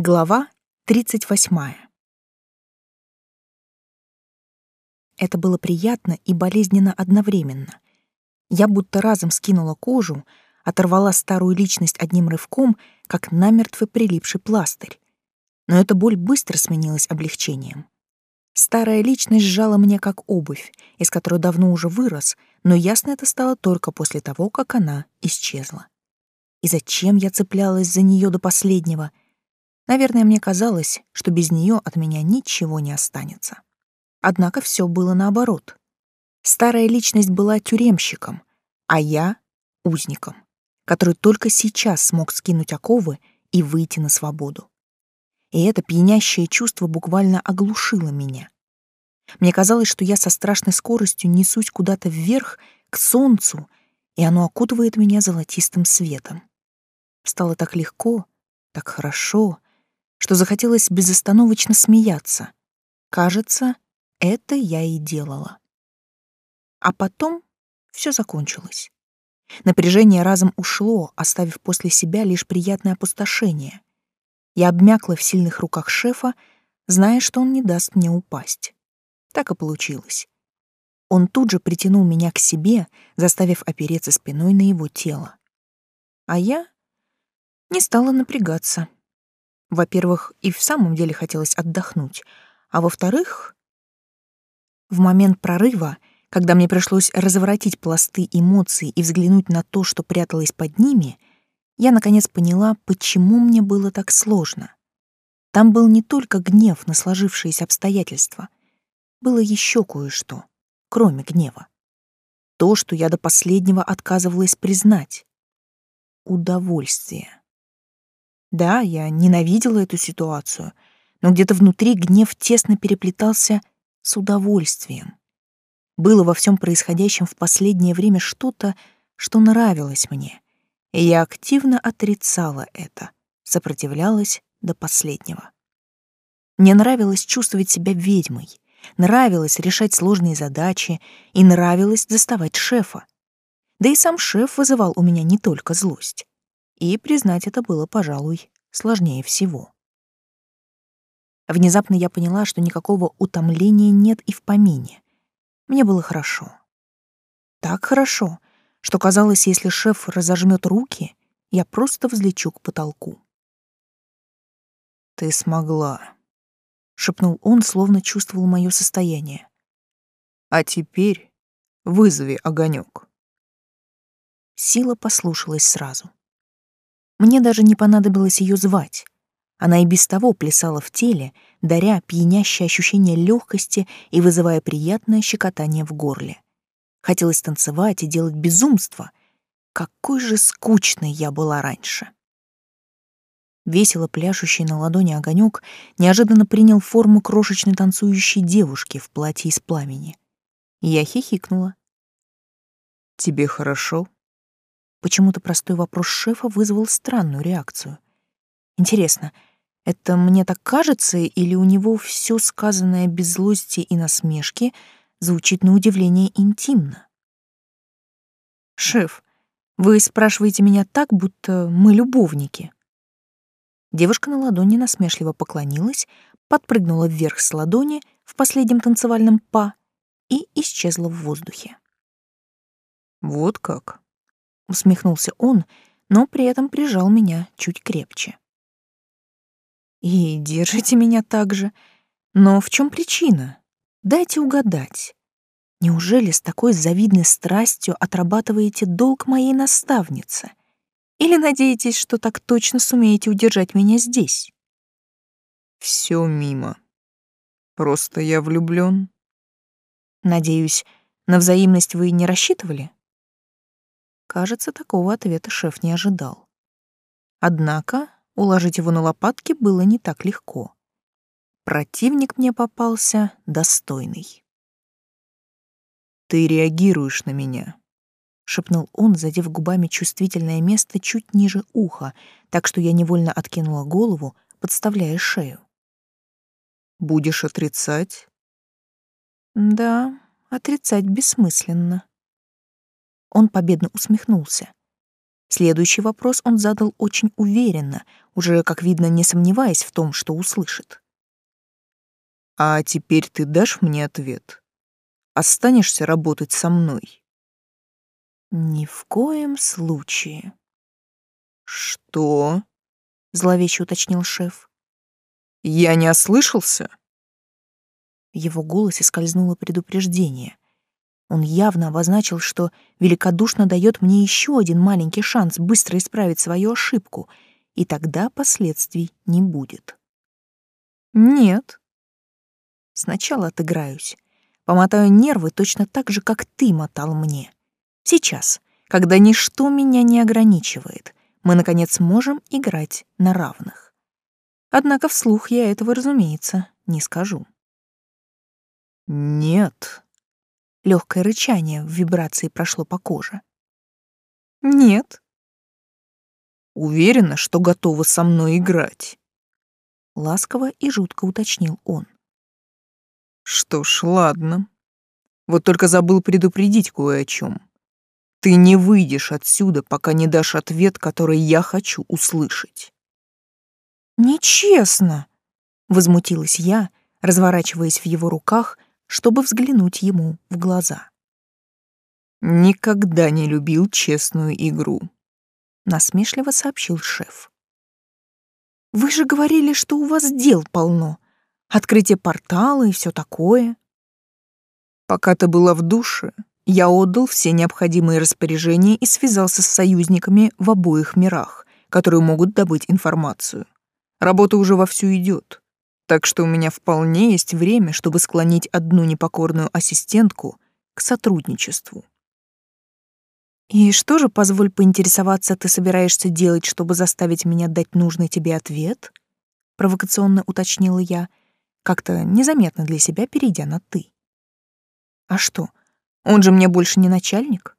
Глава 38. Это было приятно и болезненно одновременно. Я будто разом скинула кожу, оторвала старую личность одним рывком, как намертво прилипший пластырь. Но эта боль быстро сменилась облегчением. Старая личность сжала мне как обувь, из которой давно уже вырос, но ясно это стало только после того, как она исчезла. И зачем я цеплялась за нее до последнего — Наверное, мне казалось, что без нее от меня ничего не останется. Однако все было наоборот. Старая личность была тюремщиком, а я — узником, который только сейчас смог скинуть оковы и выйти на свободу. И это пьянящее чувство буквально оглушило меня. Мне казалось, что я со страшной скоростью несусь куда-то вверх, к солнцу, и оно окутывает меня золотистым светом. Стало так легко, так хорошо, что захотелось безостановочно смеяться. Кажется, это я и делала. А потом все закончилось. Напряжение разом ушло, оставив после себя лишь приятное опустошение. Я обмякла в сильных руках шефа, зная, что он не даст мне упасть. Так и получилось. Он тут же притянул меня к себе, заставив опереться спиной на его тело. А я не стала напрягаться. Во-первых, и в самом деле хотелось отдохнуть, а во-вторых, в момент прорыва, когда мне пришлось разворотить пласты эмоций и взглянуть на то, что пряталось под ними, я наконец поняла, почему мне было так сложно. Там был не только гнев на сложившиеся обстоятельства, было еще кое-что, кроме гнева. То, что я до последнего отказывалась признать. Удовольствие. Да, я ненавидела эту ситуацию, но где-то внутри гнев тесно переплетался с удовольствием. Было во всем происходящем в последнее время что-то, что нравилось мне, и я активно отрицала это, сопротивлялась до последнего. Мне нравилось чувствовать себя ведьмой, нравилось решать сложные задачи и нравилось заставать шефа. Да и сам шеф вызывал у меня не только злость. И признать это было, пожалуй, сложнее всего. Внезапно я поняла, что никакого утомления нет и в помине. Мне было хорошо. Так хорошо, что казалось, если шеф разожмет руки, я просто взлечу к потолку. «Ты смогла», — шепнул он, словно чувствовал мое состояние. «А теперь вызови огонек. Сила послушалась сразу. Мне даже не понадобилось ее звать. Она и без того плясала в теле, даря пьянящее ощущение легкости и вызывая приятное щекотание в горле. Хотелось танцевать и делать безумство. Какой же скучной я была раньше. Весело пляшущий на ладони огонек неожиданно принял форму крошечной танцующей девушки в платье из пламени. Я хихикнула. «Тебе хорошо?» Почему-то простой вопрос шефа вызвал странную реакцию. Интересно, это мне так кажется, или у него все сказанное без злости и насмешки звучит на удивление интимно? «Шеф, вы спрашиваете меня так, будто мы любовники». Девушка на ладони насмешливо поклонилась, подпрыгнула вверх с ладони в последнем танцевальном па и исчезла в воздухе. «Вот как?» Усмехнулся он, но при этом прижал меня чуть крепче. И держите меня так же. Но в чем причина? Дайте угадать. Неужели с такой завидной страстью отрабатываете долг моей наставницы? Или надеетесь, что так точно сумеете удержать меня здесь? Все мимо. Просто я влюблен. Надеюсь, на взаимность вы не рассчитывали? Кажется, такого ответа шеф не ожидал. Однако уложить его на лопатки было не так легко. Противник мне попался достойный. «Ты реагируешь на меня», — шепнул он, задев губами чувствительное место чуть ниже уха, так что я невольно откинула голову, подставляя шею. «Будешь отрицать?» «Да, отрицать бессмысленно». Он победно усмехнулся. Следующий вопрос он задал очень уверенно, уже, как видно, не сомневаясь в том, что услышит. «А теперь ты дашь мне ответ? Останешься работать со мной?» «Ни в коем случае». «Что?» — зловеще уточнил шеф. «Я не ослышался?» В его голосе скользнуло предупреждение. Он явно обозначил, что великодушно дает мне еще один маленький шанс быстро исправить свою ошибку, и тогда последствий не будет. «Нет». Сначала отыграюсь. Помотаю нервы точно так же, как ты мотал мне. Сейчас, когда ничто меня не ограничивает, мы, наконец, можем играть на равных. Однако вслух я этого, разумеется, не скажу. «Нет». Легкое рычание в вибрации прошло по коже. «Нет». «Уверена, что готова со мной играть?» Ласково и жутко уточнил он. «Что ж, ладно. Вот только забыл предупредить кое о чем. Ты не выйдешь отсюда, пока не дашь ответ, который я хочу услышать». «Нечестно!» — возмутилась я, разворачиваясь в его руках, чтобы взглянуть ему в глаза. «Никогда не любил честную игру», — насмешливо сообщил шеф. «Вы же говорили, что у вас дел полно. Открытие портала и все такое». «Пока ты была в душе, я отдал все необходимые распоряжения и связался с союзниками в обоих мирах, которые могут добыть информацию. Работа уже вовсю идет, так что у меня вполне есть время, чтобы склонить одну непокорную ассистентку к сотрудничеству. «И что же, позволь поинтересоваться, ты собираешься делать, чтобы заставить меня дать нужный тебе ответ?» — провокационно уточнила я, как-то незаметно для себя перейдя на «ты». «А что, он же мне больше не начальник.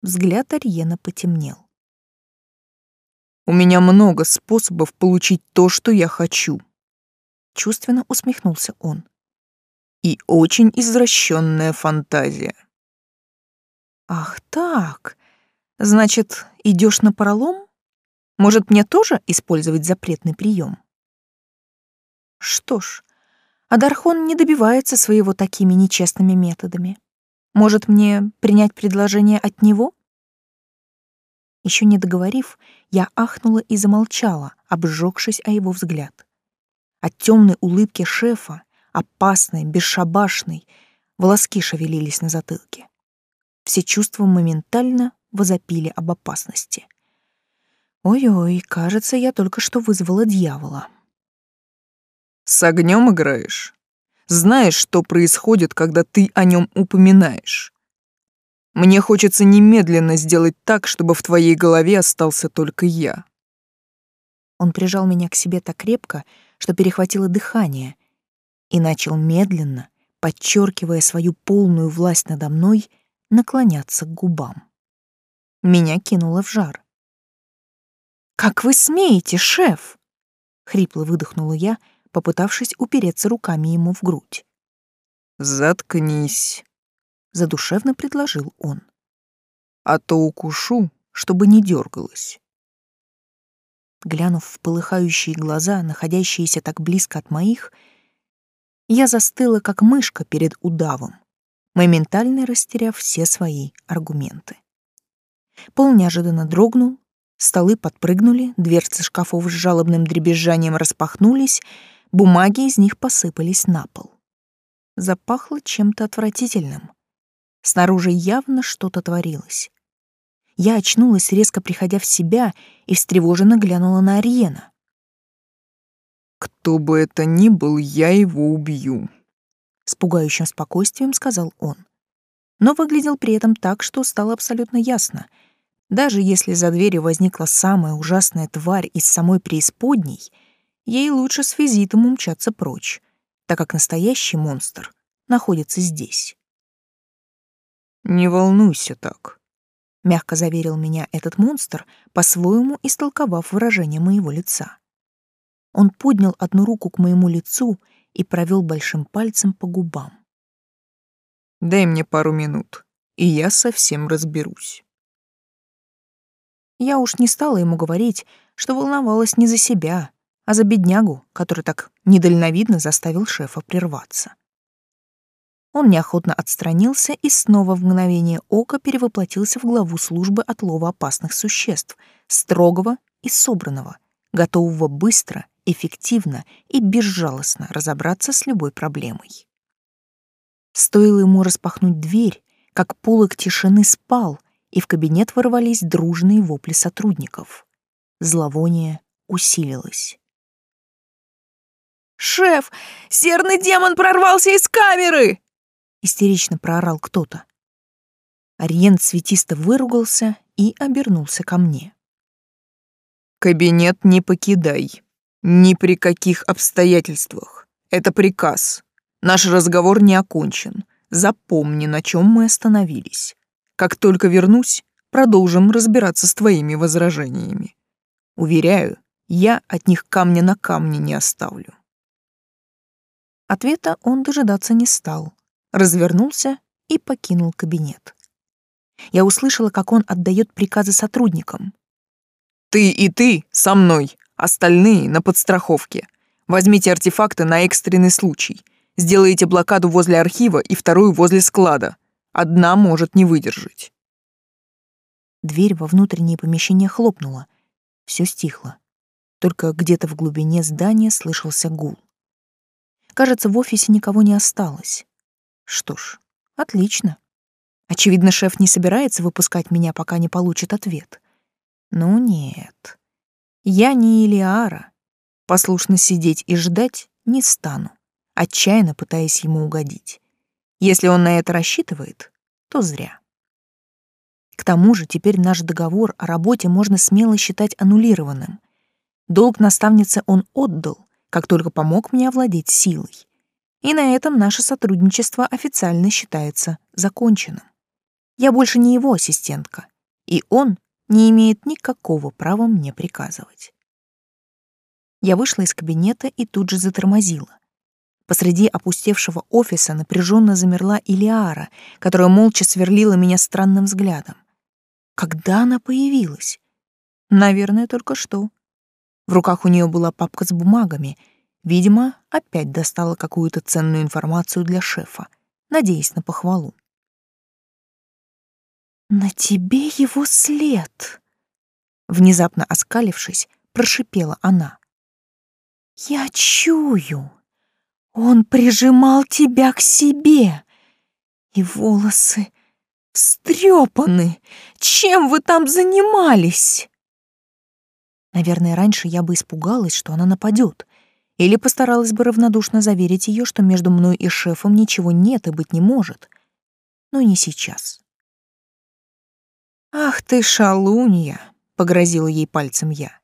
Взгляд Арьена потемнел. У меня много способов получить то, что я хочу. Чувственно усмехнулся он. И очень извращенная фантазия. Ах так. Значит, идешь на пролом? Может, мне тоже использовать запретный прием? Что ж, Адархон не добивается своего такими нечестными методами. Может, мне принять предложение от него? Еще не договорив, я ахнула и замолчала, обжегшись о его взгляд. От темной улыбки шефа, опасной, бесшабашной, волоски шевелились на затылке. Все чувства моментально возопили об опасности. Ой-ой, кажется, я только что вызвала дьявола. «С огнем играешь?» знаешь, что происходит, когда ты о нем упоминаешь. Мне хочется немедленно сделать так, чтобы в твоей голове остался только я. Он прижал меня к себе так крепко, что перехватило дыхание, и начал медленно, подчеркивая свою полную власть надо мной, наклоняться к губам. Меня кинуло в жар. «Как вы смеете, шеф?» — хрипло выдохнула я, попытавшись упереться руками ему в грудь. «Заткнись», — задушевно предложил он. «А то укушу, чтобы не дергалась». Глянув в полыхающие глаза, находящиеся так близко от моих, я застыла, как мышка перед удавом, моментально растеряв все свои аргументы. Пол неожиданно дрогнул, столы подпрыгнули, дверцы шкафов с жалобным дребезжанием распахнулись, Бумаги из них посыпались на пол. Запахло чем-то отвратительным. Снаружи явно что-то творилось. Я очнулась, резко приходя в себя, и встревоженно глянула на Ариена. «Кто бы это ни был, я его убью», — с пугающим спокойствием сказал он. Но выглядел при этом так, что стало абсолютно ясно. Даже если за дверью возникла самая ужасная тварь из самой преисподней — ей лучше с визитом умчаться прочь, так как настоящий монстр находится здесь. «Не волнуйся так», — мягко заверил меня этот монстр, по-своему истолковав выражение моего лица. Он поднял одну руку к моему лицу и провел большим пальцем по губам. «Дай мне пару минут, и я совсем разберусь». Я уж не стала ему говорить, что волновалась не за себя, а за беднягу, который так недальновидно заставил шефа прерваться. Он неохотно отстранился и снова в мгновение ока перевоплотился в главу службы отлова опасных существ, строгого и собранного, готового быстро, эффективно и безжалостно разобраться с любой проблемой. Стоило ему распахнуть дверь, как полок тишины спал, и в кабинет ворвались дружные вопли сотрудников. Зловоние усилилось. «Шеф, серный демон прорвался из камеры!» Истерично проорал кто-то. Ариен цветисто выругался и обернулся ко мне. «Кабинет не покидай. Ни при каких обстоятельствах. Это приказ. Наш разговор не окончен. Запомни, на чем мы остановились. Как только вернусь, продолжим разбираться с твоими возражениями. Уверяю, я от них камня на камне не оставлю». Ответа он дожидаться не стал развернулся и покинул кабинет. Я услышала, как он отдает приказы сотрудникам. «Ты и ты со мной, остальные на подстраховке. Возьмите артефакты на экстренный случай. Сделайте блокаду возле архива и вторую возле склада. Одна может не выдержать». Дверь во внутреннее помещение хлопнула. Все стихло. Только где-то в глубине здания слышался гул. Кажется, в офисе никого не осталось. Что ж, отлично. Очевидно, шеф не собирается выпускать меня, пока не получит ответ. Ну нет. Я не Илиара. Послушно сидеть и ждать не стану, отчаянно пытаясь ему угодить. Если он на это рассчитывает, то зря. К тому же теперь наш договор о работе можно смело считать аннулированным. Долг наставницы он отдал, как только помог мне овладеть силой. И на этом наше сотрудничество официально считается законченным. Я больше не его ассистентка, и он не имеет никакого права мне приказывать. Я вышла из кабинета и тут же затормозила. Посреди опустевшего офиса напряженно замерла Илиара, которая молча сверлила меня странным взглядом. Когда она появилась? Наверное, только что. В руках у нее была папка с бумагами — Видимо, опять достала какую-то ценную информацию для шефа, надеясь на похвалу. «На тебе его след!» Внезапно оскалившись, прошипела она. «Я чую! Он прижимал тебя к себе, и волосы встрепаны! Чем вы там занимались?» Наверное, раньше я бы испугалась, что она нападет, или постаралась бы равнодушно заверить ее, что между мной и шефом ничего нет и быть не может. Но не сейчас. «Ах ты, шалунья!» — погрозила ей пальцем я.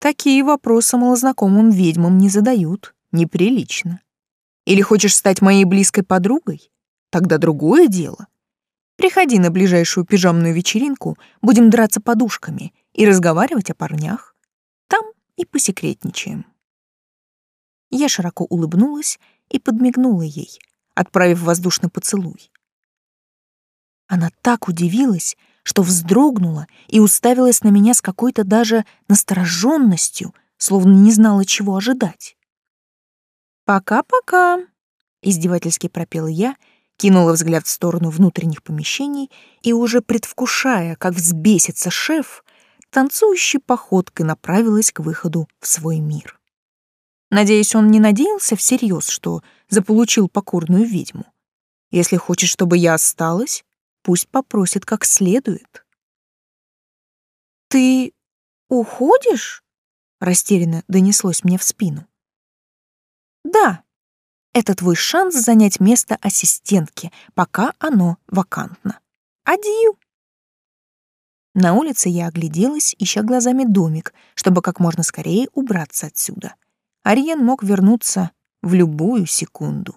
«Такие вопросы малознакомым ведьмам не задают, неприлично. Или хочешь стать моей близкой подругой? Тогда другое дело. Приходи на ближайшую пижамную вечеринку, будем драться подушками и разговаривать о парнях. Там и посекретничаем». Я широко улыбнулась и подмигнула ей, отправив воздушный поцелуй. Она так удивилась, что вздрогнула и уставилась на меня с какой-то даже настороженностью, словно не знала, чего ожидать. «Пока-пока», — издевательски пропела я, кинула взгляд в сторону внутренних помещений и, уже предвкушая, как взбесится шеф, танцующей походкой направилась к выходу в свой мир. Надеюсь, он не надеялся всерьез, что заполучил покорную ведьму. Если хочет, чтобы я осталась, пусть попросит как следует. «Ты уходишь?» — растерянно донеслось мне в спину. «Да, это твой шанс занять место ассистентки, пока оно вакантно. Адью!» На улице я огляделась, ища глазами домик, чтобы как можно скорее убраться отсюда. Ариен мог вернуться в любую секунду.